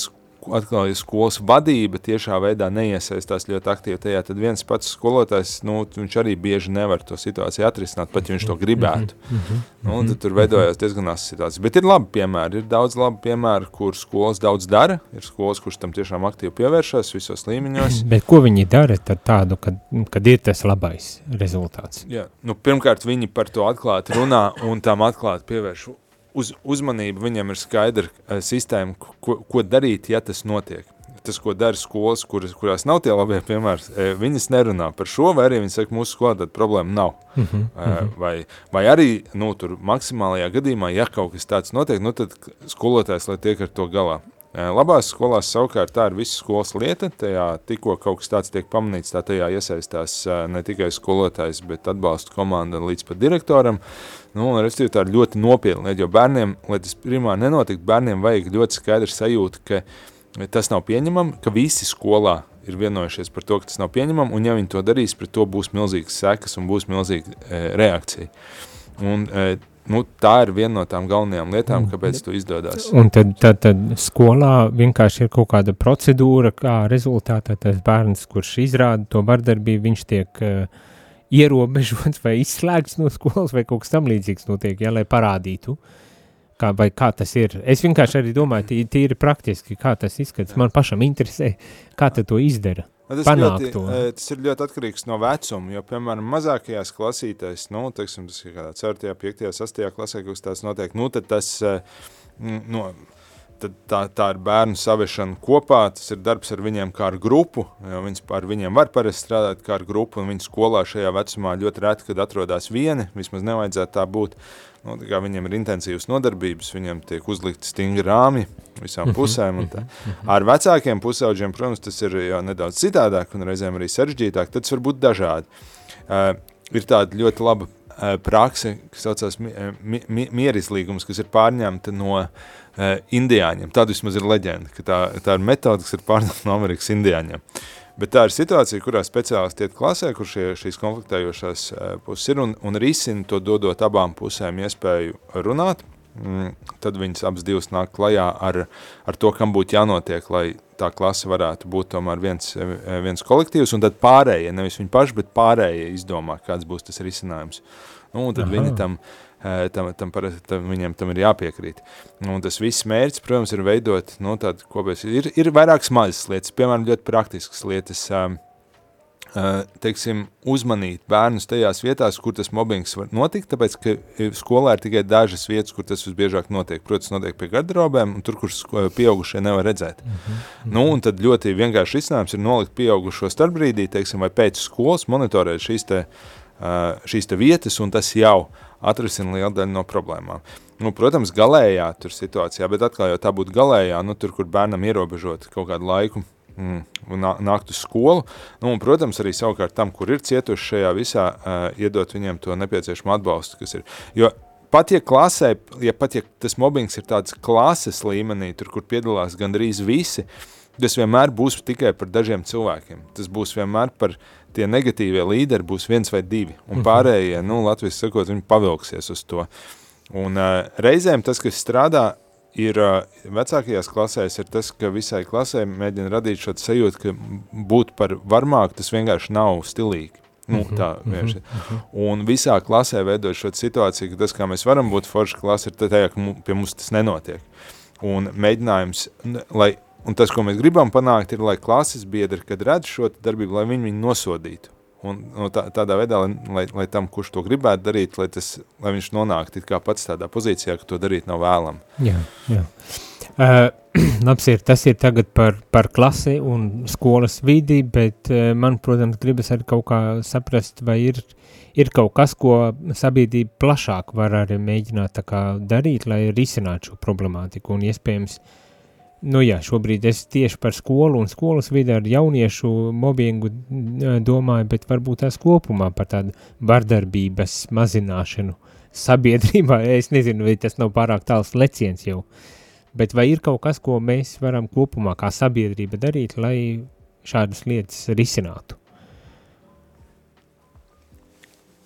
S3: atkal, ja skolas vadība tiešā veidā neiesaistās ļoti aktīvi tajā, tad viens pats skolotājs, nu, viņš arī bieži nevar to situāciju atrisināt, pat ja viņš to gribētu. Mm -hmm. nu, tad tur veidojās diezgan asas situācijas. Bet ir labi piemēri, ir daudz labi piemēri, kur skolas daudz dara, ir skolas, kurš tam tiešām aktīvi pievēršas visos līmeņos.
S2: Bet ko viņi dara tad tādu, kad, kad ir tas labais rezultāts?
S3: Jā, nu, pirmkārt, viņi par to atklāti runā un tam atklāti pievērš uz, uzmanību, viņam ir skaidra uh, sistēma, ko, ko darīt, ja tas notiek. Tas, ko dara skolas, kuras, kurās nav tie labie piemēri, e, viņas nerunā par šo, vai arī viņi saka, mūsu skolā tāda problēma nav. Mm -hmm. vai, vai arī, nu, tur maksimālajā gadījumā, ja kaut kas tāds notiek, nu, tad skolotājs, lai tiek ar to galā. Labās skolās savukārt tā ir visa skolas lieta, tajā tikko kaut kas tāds tiek pamanīts, tā tajā iesaistās ne tikai skolotājs, bet atbalstu komanda līdz pat direktoram. Nu, un restīvi tā ir ļoti nopietna lieta, jo bērniem, lai tas primāri nenotiktu, bērniem vajag ļoti skaidrs sajūta, ka tas nav pieņemami, ka visi skolā ir vienojušies par to, ka tas nav pieņemam, un ja viņi to darīs, pret to būs milzīgas sekas un būs milzīga e, reakcija. Un, e, nu, tā ir viena no tām galvenajām lietām, kāpēc to izdodas.
S2: Un tad, tad, tad skolā vienkārši ir kaut kāda procedūra, kā rezultātā tas bērns, kurš izrāda to vardarbību, viņš tiek uh, ierobežots vai izslēgts no skolas vai kaut kas tam līdzīgs notiek, ja, lai parādītu, kā, vai kā tas ir. Es vienkārši arī domāju, tī, tīri praktiski, kā tas izskatās. Man pašam interesē, kā tad to izdara.
S3: Nu, Tas,
S2: panākt
S3: ļoti,
S2: to.
S3: tas ir ļoti atkarīgs no vecuma, jo, piemēram, mazākajās klasītēs, nu, teiksim, tas ir kādā 4., 5., 6. klasē, kas tāds notiek, nu, tad tas, no, tad tā, tā ir bērnu savešana kopā, tas ir darbs ar viņiem kā ar grupu, jo viņas ar viņiem var parasti strādāt kā ar grupu, un viņi skolā šajā vecumā ļoti reti, kad atrodas vieni, vismaz nevajadzētu tā būt, nu, viņiem ir intensīvas nodarbības, viņiem tiek uzlikti stingri rāmi visām pusēm, un tā. Ar vecākiem pusauģiem, protams, tas ir nedaudz citādāk, un reizēm arī sarežģītāk, tas var būt dažādi. Uh, ir tāda ļoti laba uh, prakse, kas saucās mi, mi, mi, mierizlīgums, kas ir pārņemta no uh, indiāņiem. Tāda vismaz ir leģenda, ka tā, tā ir metode, kas ir pārņemta no Amerikas indiāņiem. Bet tā ir situācija, kurā speciālisti iet klasē, kur šie, šīs konfliktējošās uh, puses ir un, un risina to dodot abām pusēm iespēju runāt, mm, tad viņas abas divas nāk klajā ar, ar to, kam būtu jānotiek, lai tā klase varētu būt tomēr viens, viens kolektīvs, un tad pārējie, nevis viņi paši, bet pārējie izdomā, kāds būs tas risinājums. Nu, un tad Aha. viņi tam, eh, tam, tam, parasti, tam, viņiem tam ir jāpiekrīt. Un tas viss mērķis, protams, ir veidot, nu, tādu kopēs, ir, ir vairākas mazas lietas, piemēram, ļoti praktiskas lietas, um, Uh, teiksim, uzmanīt bērnus tajās vietās, kur tas mobbings var notikt, tāpēc, ka skolā ir tikai dažas vietas, kur tas visbiežāk notiek. Protams, notiek pie garderobēm, un tur, kur pieaugušie nevar redzēt. Mm -hmm. nu, un tad ļoti vienkārši risinājums ir nolikt pieaugušo starpbrīdī, teiksim, vai pēc skolas monitorēt šīs te, šīs te vietas, un tas jau atrisina lielu daļu no problēmām. Nu, protams, galējā situācijā, bet atkal jau tā būtu galējā, nu, tur, kur bērnam ierobežot kaut kādu laiku, mm, nākt uz skolu. Nu, un, protams, arī savukārt tam, kur ir cietuši šajā visā, uh, iedot viņiem to nepieciešamo atbalstu, kas ir. Jo pat ja klasē, ja pat ja tas mobbings ir tāds klases līmenī, tur, kur piedalās gandrīz visi, tas vienmēr būs tikai par dažiem cilvēkiem. Tas būs vienmēr par tie negatīvie līderi, būs viens vai divi, un mhm. pārējie, nu, Latvijas sakot, viņi pavilksies uz to. Un uh, reizēm tas, kas strādā, ir vecākajās klasēs ir tas, ka visai klasē mēģina radīt šo sajūtu, ka būt par varmāku tas vienkārši nav stilīgi. Nu, mhm, tā vienkārši. Uh -huh. Un visā klasē veidot šo situāciju, ka tas, kā mēs varam būt forša klase, ir tajā, ka pie mums tas nenotiek. Un mēģinājums, lai, un tas, ko mēs gribam panākt, ir, lai klases biedri, kad redz šo darbību, lai viņi viņu nosodītu. Un, un tā, tādā veidā, lai, lai, lai tam, kurš to gribētu darīt, lai, tas, lai viņš nonāktu pats tādā pozīcijā, ka to darīt nav vēlam.
S2: Jā, jā. Uh, labs ir, tas ir tagad par, par klasi un skolas vidi, bet uh, man, protams, gribas arī kaut kā saprast, vai ir, ir kaut kas, ko sabiedrība plašāk var arī mēģināt tā kā darīt, lai risinātu šo problemātiku un iespējams uh, Nu jā, šobrīd es tieši par skolu un skolas vidi ar jauniešu mobbingu domāju, bet varbūt tās kopumā par tādu vardarbības mazināšanu sabiedrībā. Es nezinu, vai tas nav pārāk tāls leciens jau, bet vai ir kaut kas, ko mēs varam kopumā kā sabiedrība darīt, lai šādas lietas risinātu?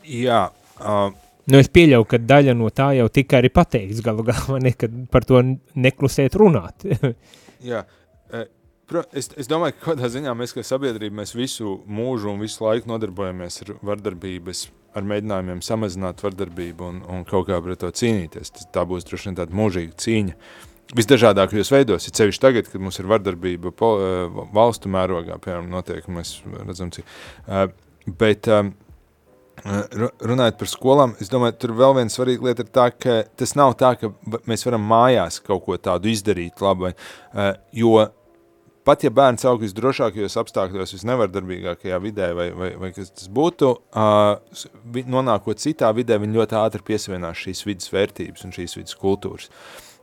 S3: Jā, uh,
S2: Nu, es pieļauju, ka daļa no tā jau tika arī pateikts galu galā, ne, kad par to neklusēt runāt.
S3: Jā, e, es, es domāju, ka kādā ziņā mēs kā sabiedrība, mēs visu mūžu un visu laiku nodarbojamies ar vardarbības, ar mēģinājumiem samazināt vardarbību un, un kaut kā pret to cīnīties. Tā būs droši vien tāda mūžīga cīņa. Visdažādākajos veidos, ir sevišķi tagad, kad mums ir vardarbība po, e, valstu mērogā, piemēram, notiek, mēs redzam, cik. E, bet Runājot par skolām, es domāju, tur vēl viena svarīga lieta ir tā, ka tas nav tā, ka mēs varam mājās kaut ko tādu izdarīt labi, jo pat ja bērns aug visdrošākajos apstākļos, visnevardarbīgākajā vidē, vai, vai, vai kas tas būtu, nonākot citā vidē, viņi ļoti ātri piesavienās šīs vidas vērtības un šīs vidas kultūras.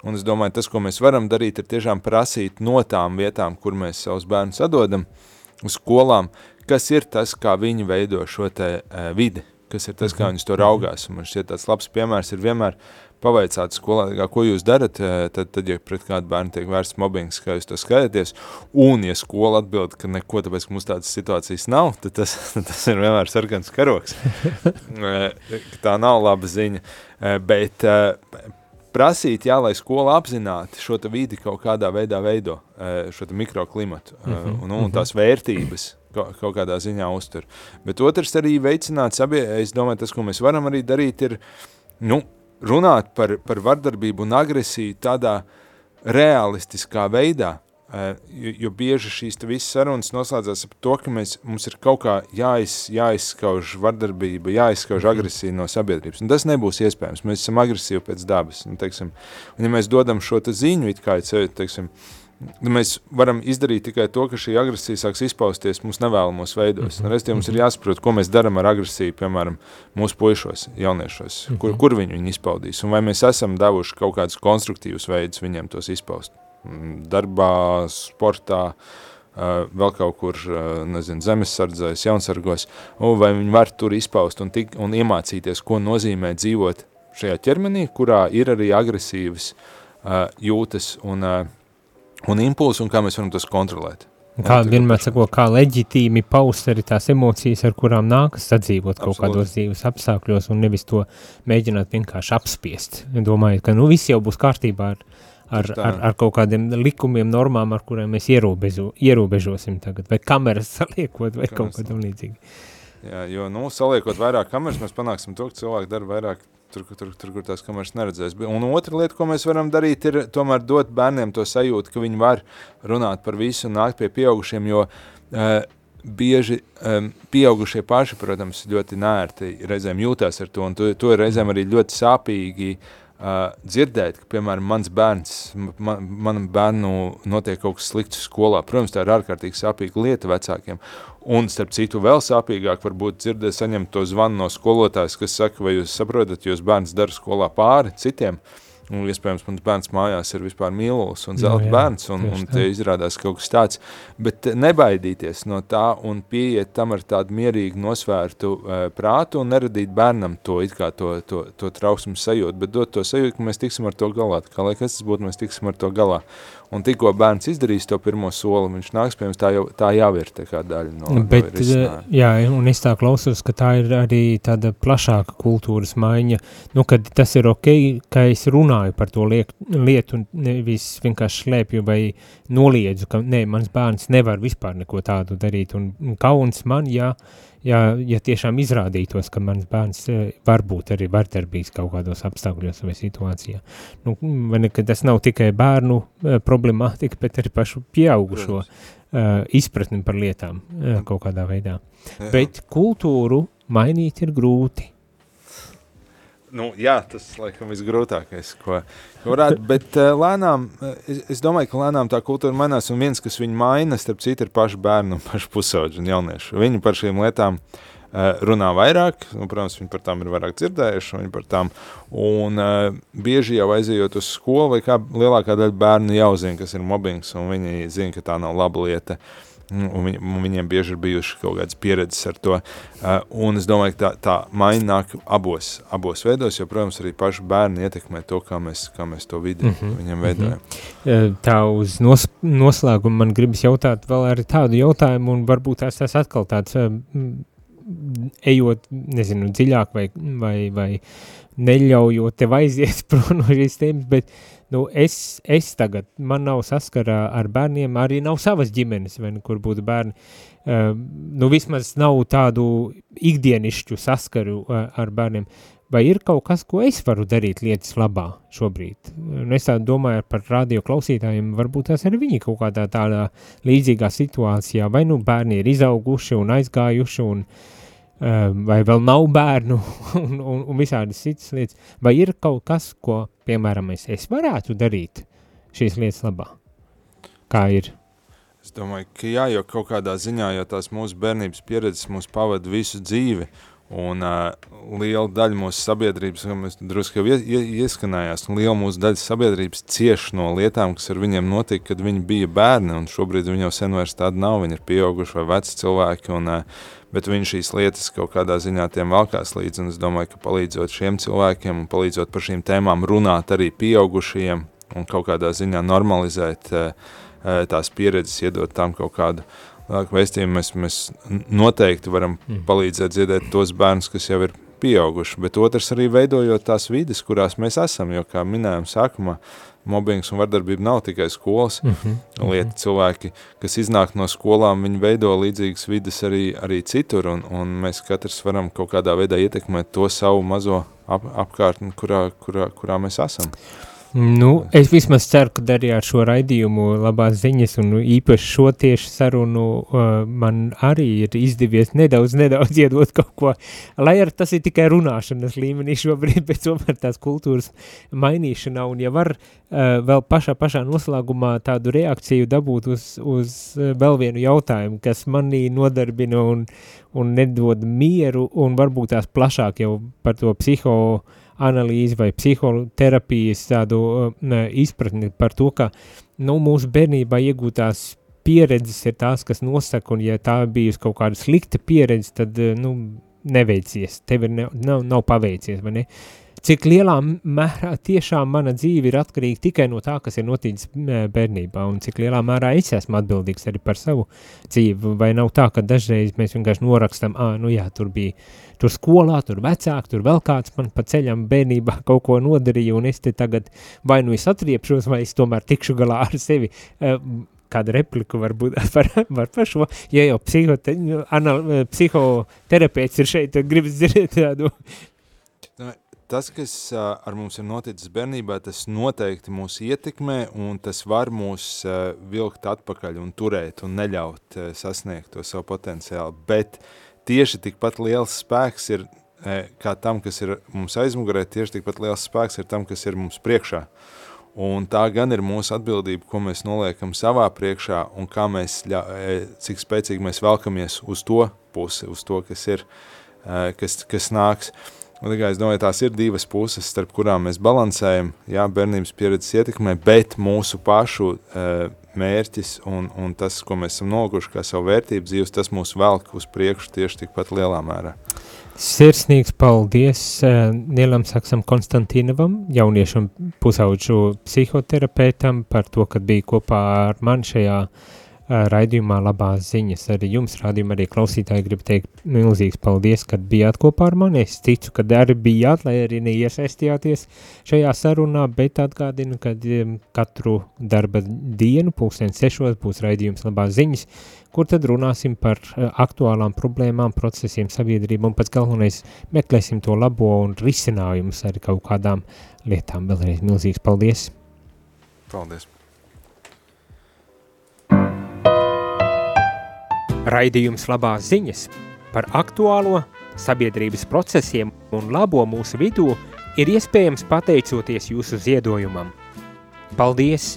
S3: Un es domāju, tas, ko mēs varam darīt, ir tiešām prasīt no tām vietām, kur mēs savus bērnus atdodam, uz skolām, kas ir tas, kā viņi veido šo te uh, vidi, kas ir tas, kā viņas to raugās. Un man šķiet tāds labs piemērs ir vienmēr pavaicāt skolā, kā, ko jūs darat, eh, tad, tad, ja pret kādu bērnu tiek vērsts mobbings, kā jūs to skatāties, un ja skola atbild, ka neko, tāpēc, ka mums tādas situācijas nav, tad tas, tas ir vienmēr sarkans karoks. Eh, Tā nav laba ziņa, bet prasīt, jā, lai skola apzināti šo vidi kaut kādā veidā veido, šo mikroklimatu mm -hmm. un, un tās vērtības, kaut, kādā ziņā uztur. Bet otrs arī veicināt sabiedrību, es domāju, tas, ko mēs varam arī darīt, ir, nu, runāt par, par vardarbību un agresiju tādā realistiskā veidā, Uh, jo, jo bieži šīs visas sarunas noslēdzās ar to, ka mēs, mums ir kaut kā jāiz, jāizskauž vardarbība, jāizskauž agresija no sabiedrības. Un tas nebūs iespējams. Mēs esam agresīvi pēc dabas. Un, teiksim, un ja mēs dodam šo ziņu, it kā ceļu, teiksim, mēs varam izdarīt tikai to, ka šī agresija sāks izpausties mūsu nevēlamos veidos. Un reizē mums ir jāsaprot, ko mēs darām ar agresiju, piemēram, mūsu puišos, jauniešos, kur, kur viņi viņu izpaudīs, un vai mēs esam devuši kaut kādus konstruktīvus veidus viņiem tos izpaust. Mm, darbā, sportā, vēl kaut kur, nezinu, zemesardzēs, jaunsargos, vai viņi var tur izpaust un, tik, un iemācīties, ko nozīmē dzīvot šajā ķermenī, kurā ir arī agresīvas jūtas un, un impulsi, un kā mēs varam tos kontrolēt.
S2: Kā vienmēr sako, kā leģitīmi paust arī tās emocijas, ar kurām nākas sadzīvot kaut Absolūti. kādos dzīves apstākļos, un nevis to mēģināt vienkārši apspiest, domājot, ka nu viss jau būs kārtībā ar, ar, ar, ar kaut kādiem likumiem, normām, ar kuriem mēs ierobežo, ierobežosim tagad, vai kameras saliekot, vai kameras. kaut ko tam līdzīgi.
S3: Jā, jo, nu, saliekot vairāk kameras, mēs panāksim to, ka cilvēki dara vairāk tur, tur, tur, kur tās kameras neredzēs. Un otra lieta, ko mēs varam darīt, ir tomēr dot bērniem to sajūtu, ka viņi var runāt par visu un nākt pie pieaugušiem, jo uh, bieži um, pieaugušie paši, protams, ļoti nērti reizēm jūtās ar to, un to, to reizēm arī ļoti sāpīgi uh, uh, dzirdēt, ka, piemēram, mans bērns, man, manam bērnu notiek kaut kas slikts skolā. Protams, tā ir ārkārtīgi sāpīga lieta vecākiem. Un, starp citu, vēl sāpīgāk varbūt dzirdēt saņemt to zvanu no skolotājas, kas saka, vai jūs saprotat, jūs bērns dara skolā pāri citiem. Uh, Un, iespējams, mans bērns mājās ir vispār mīlulis un zelta bērns, un, un te izrādās kaut kas tāds. Bet eh, nebaidīties no tā un pieiet tam ar tādu mierīgu nosvērtu uh, prātu un neradīt bērnam to, to, to, to trausmu sajūtu, bet dot to sajūtu, ka mēs tiksim ar to galā. Kā lai kas tas būtu, mēs tiksim ar to galā. Un tikko bērns izdarīs to pirmo soli, viņš nāks pie mums, tā jau, tā jau ir tā daļa no,
S2: Bet,
S3: no
S2: jā, un es tā klausos, ka tā ir arī tāda plašāka kultūras maiņa, nu, kad tas ir ok, ka es runāju par to liek, lietu un nevis vienkārši slēpju vai noliedzu, ka nē, mans bērns nevar vispār neko tādu darīt, un kauns man, jā, ja, ja tiešām izrādītos, ka mans bērns eh, var būt arī vardarbīgs kaut kādos apstākļos vai situācijā. Nu, ne, tas nav tikai bērnu uh, problemātika, bet arī pašu pieaugušo uh, izpratni par lietām uh, kaut kādā veidā. Jā. Bet kultūru mainīt ir grūti
S3: nu, jā, tas laikam visgrūtākais, ko, varētu. Bet uh, lēnām, es, es domāju, ka lēnām tā kultūra mainās, un viens, kas viņu maina, starp citu, ir paši bērni un paši pusauģi un jaunieši. Viņi par šīm lietām uh, runā vairāk, un, protams, viņi par tām ir vairāk dzirdējuši, par tām, un uh, bieži jau aizejot uz skolu, vai kā lielākā daļa bērnu jau zina, kas ir mobbings, un viņi zina, ka tā nav laba lieta. Uh, un, viņ, un viņiem bieži ir bijuši kaut kādas pieredzes ar to. Uh, un es domāju, ka tā, tā maiņa nāk abos, abos veidos, jo, protams, arī paši bērni ietekmē to, kā mēs, kā mēs to vidi mm -hmm. viņam veidojam. Mm
S2: -hmm. Tā uz nos, noslēgumu man gribas jautāt vēl arī tādu jautājumu, un varbūt tas, tas atkal tāds, ejot, nezinu, dziļāk vai, vai, vai neļaujot tev aiziet prom no šīs tēmas, bet uh, nu, es, es tagad, man nav saskarā ar bērniem, arī nav savas ģimenes, vai, kur būtu bērni, uh, nu, vismaz nav tādu ikdienišķu saskaru uh, ar bērniem, vai ir kaut kas, ko es varu darīt lietas labā šobrīd? Un es tā domāju par radio klausītājiem, varbūt tas ir viņi kaut kādā tādā līdzīgā situācijā, vai nu bērni ir izauguši un aizgājuši un uh, vai vēl nav bērnu un, un, un visādas citas lietas, vai ir kaut kas, ko, piemēram, es, es varētu darīt šīs lietas labā? Kā ir?
S3: Es domāju, ka jā, jo kaut kādā ziņā, jo tās mūsu bērnības pieredzes mūs pavada visu dzīvi, un uh, liela daļa mūsu sabiedrības, mēs drusku jau ieskanājās, liela mūsu daļa sabiedrības cieš no lietām, kas ar viņiem notika, kad viņi bija bērni, un šobrīd viņi jau sen vairs tādi nav, viņi ir pieauguši vai veci cilvēki, un uh, bet viņš šīs lietas kaut kādā ziņā tiem valkās līdzi, un es domāju, ka palīdzot šiem cilvēkiem un palīdzot par šīm tēmām runāt arī pieaugušajiem un kaut kādā ziņā normalizēt tās pieredzes, iedot tam kaut kādu vēstījumu, mēs, mēs noteikti varam mm. palīdzēt dziedēt tos bērnus, kas jau ir pieauguši, bet otrs arī veidojot tās vides, kurās mēs esam, jo, kā minējām sākumā, mobbings un vardarbība nav tikai skolas mm -hmm. lieta. Cilvēki, kas iznāk no skolām, viņi veido līdzīgas vides arī, arī citur, un, un mēs katrs varam kaut kādā veidā ietekmēt to savu mazo ap, apkārtni, kurā, kurā, kurā mēs esam.
S2: Nu, es vismaz ceru, ka arī ar šo raidījumu labās ziņas un īpaši šo tieši sarunu uh, man arī ir izdevies nedaudz, nedaudz iedot kaut ko, lai ar tas ir tikai runāšanas līmenī šobrīd, bet tomēr tās kultūras mainīšanā un ja var uh, vēl pašā pašā noslēgumā tādu reakciju dabūt uz, uz uh, vēl vienu jautājumu, kas manī nodarbina un, un nedod mieru un varbūt tās plašāk jau par to psiho uh, analīzi vai psihoterapijas tādu uh, izpratni par to, ka nu, mūsu bērnībā iegūtās pieredzes ir tās, kas nosaka, un ja tā bijusi kaut kāda slikta pieredze, tad uh, nu, neveicies, tev ir ne, nav, nav paveicies, vai ne? Uh, cik lielā mērā tiešām mana dzīve ir atkarīga tikai no tā, kas ir noticis bērnībā, un cik lielā mērā es esmu atbildīgs arī par savu dzīvi, vai nav tā, ka dažreiz mēs vienkārši norakstam, ā, nu jā, tur bija, tur skolā, tur vecāki, tur vēl kāds man pa ceļam bērnībā kaut ko nodarīja, un es te tagad vai nu es atriepšos, vai es tomēr tikšu galā ar sevi, kādu repliku varbūt par, par, par šo, ja jau psihote, anal, psihoterapeits ir šeit, gribas dzirdēt tādu
S3: tas, kas ar mums ir noticis bērnībā, tas noteikti mūs ietekmē un tas var mūs vilkt atpakaļ un turēt un neļaut sasniegt to savu potenciālu. Bet tieši tikpat liels spēks ir kā tam, kas ir mums aizmugurē, tieši tikpat liels spēks ir tam, kas ir mums priekšā. Un tā gan ir mūsu atbildība, ko mēs noliekam savā priekšā un kā mēs, cik spēcīgi mēs velkamies uz to pusi, uz to, kas ir, kas, kas nāks. Tikai, es domāju, tās ir divas puses, starp kurām mēs balansējam, jā, bērnības pieredzes ietekmē, bet mūsu pašu uh, mērķis un, un tas, ko mēs esam noguši kā savu vērtību dzīves, tas mūs velk uz priekšu tieši tikpat lielā mērā.
S2: Sirsnīgs paldies uh, Nielam Saksam Konstantīnovam, jauniešu un pusauģu psihoterapeitam par to, kad bija kopā ar mani šajā uh, raidījumā labās ziņas. Arī jums, rādījumā, arī klausītāji, gribu teikt milzīgs paldies, kad bijāt kopā ar mani. Es ticu, ka arī bijāt, lai arī neiesaistījāties šajā sarunā, bet atgādinu, ka katru darba dienu, pulksten sešos, būs raidījums labās ziņas, kur tad runāsim par aktuālām problēmām, procesiem, sabiedrību un pats galvenais meklēsim to labo un risinājumus ar kaut kādām lietām. Vēlreiz milzīgs paldies!
S3: Paldies!
S2: Raidījums labās ziņas par aktuālo sabiedrības procesiem un labo mūsu vidū ir iespējams pateicoties jūsu ziedojumam. Paldies!